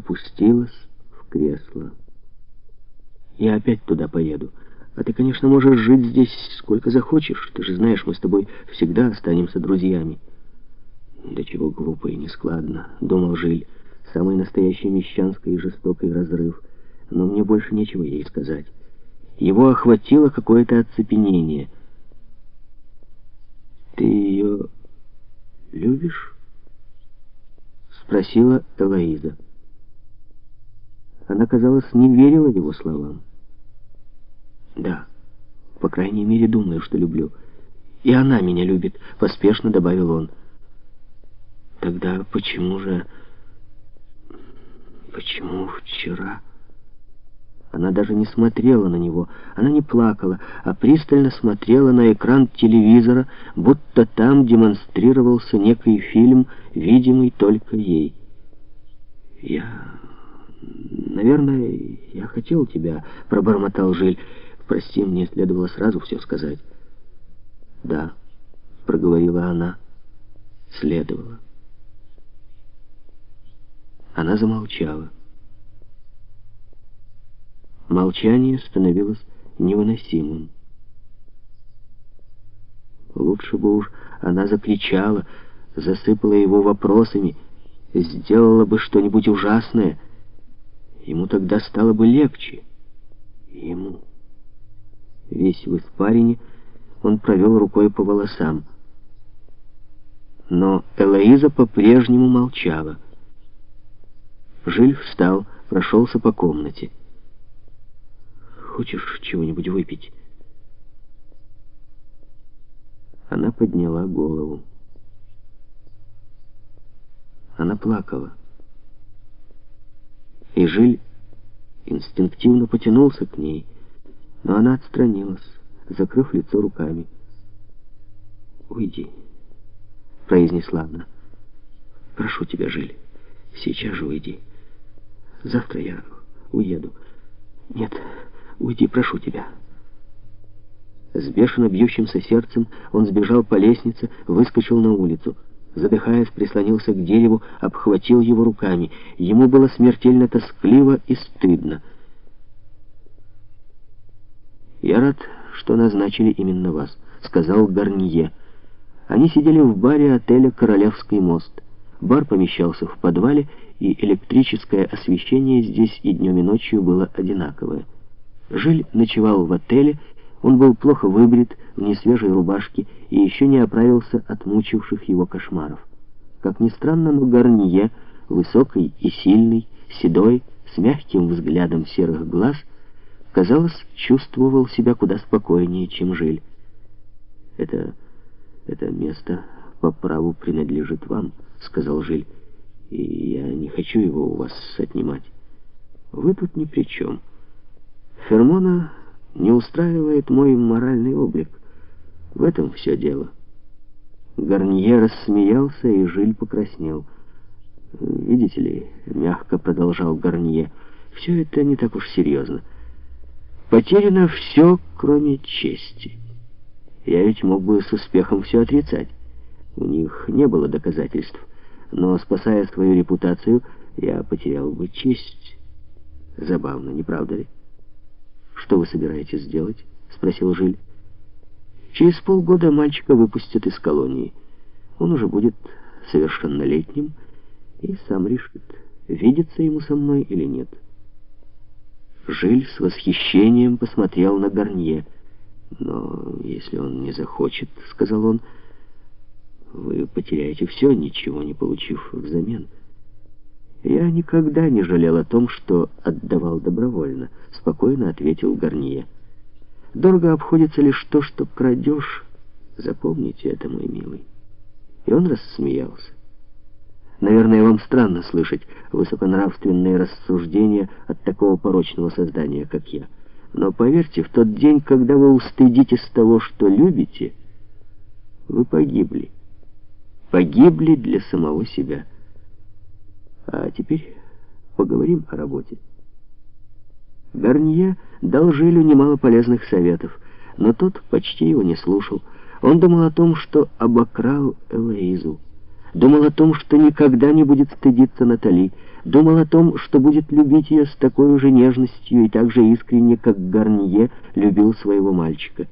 опустилась в кресло. «Я опять туда поеду. А ты, конечно, можешь жить здесь сколько захочешь. Ты же знаешь, мы с тобой всегда останемся друзьями». «Да чего глупо и нескладно», — думал Жиль. «Самый настоящий мещанский и жестокий разрыв. Но мне больше нечего ей сказать». Его охватило какое-то оцепенение. «Ты ее любишь?» — спросила Элоиза. Она, казалось, не верила его словам. «Да, по крайней мере, думаю, что люблю. И она меня любит», — поспешно добавил он. «Тогда почему же... почему вчера...» Она даже не смотрела на него, она не плакала, а пристально смотрела на экран телевизора, будто там демонстрировался некий фильм, видимый только ей. «Я... наверное, я хотел тебя», — пробормотал Жиль. «Прости, мне следовало сразу все сказать». «Да», — проговорила она, — «следовало». Она замолчала. Молчание становилось невыносимым. Лучше бы уж она закричала, засыпала его вопросами, сделала бы что-нибудь ужасное. Ему тогда стало бы легче. Ему. Весь в испарине он провел рукой по волосам. Но Элоиза по-прежнему молчала. Жиль встал, прошелся по комнате. Хочешь чего-нибудь выпить?» Она подняла голову. Она плакала. И Жиль инстинктивно потянулся к ней, но она отстранилась, закрыв лицо руками. «Уйди», — произнесла она. «Прошу тебя, Жиль, сейчас же уйди. Завтра я уеду. Нет, Уйди, прошу тебя». С бешено бьющимся сердцем он сбежал по лестнице, выскочил на улицу. Задыхаясь, прислонился к дереву, обхватил его руками. Ему было смертельно тоскливо и стыдно. «Я рад, что назначили именно вас», — сказал Гарнье. Они сидели в баре отеля «Королевский мост». Бар помещался в подвале, и электрическое освещение здесь и днем и ночью было одинаковое. Жиль ночевал в отеле, он был плохо выбрит, в несвежей рубашке и еще не оправился от мучивших его кошмаров. Как ни странно, но Гарнье, высокий и сильный, седой, с мягким взглядом серых глаз, казалось, чувствовал себя куда спокойнее, чем Жиль. «Это... это место по праву принадлежит вам», — сказал Жиль, — «и я не хочу его у вас отнимать. Вы тут ни при чем». Фермона не устраивает мой моральный облик. В этом все дело. Гарнье рассмеялся, и Жиль покраснел. «Видите ли», — мягко продолжал Гарнье, — «все это не так уж серьезно. Потеряно все, кроме чести. Я ведь мог бы с успехом все отрицать. У них не было доказательств, но, спасая свою репутацию, я потерял бы честь. Забавно, не правда ли?» «Что вы собираетесь сделать?» — спросил Жиль. «Через полгода мальчика выпустят из колонии. Он уже будет совершеннолетним и сам решит, видится ему со мной или нет». Жиль с восхищением посмотрел на Гарнье. «Но если он не захочет, — сказал он, — вы потеряете все, ничего не получив взамен». «Я никогда не жалел о том, что отдавал добровольно», — спокойно ответил Гарнье. «Дорого обходится лишь то, что крадешь. Запомните это, мой милый». И он рассмеялся. Наверное, вам странно слышать высоконравственные рассуждения от такого порочного создания, как я. Но поверьте, в тот день, когда вы устыдитесь того, что любите, вы погибли. Погибли для самого себя. А теперь поговорим о работе. Гарнье дал Жилю немало полезных советов, но тот почти его не слушал. Он думал о том, что обокрал Элоизу. Думал о том, что никогда не будет стыдиться Натали, думал о том, что будет любить ее с такой же нежностью и так же искренне, как Гарнье любил своего мальчика.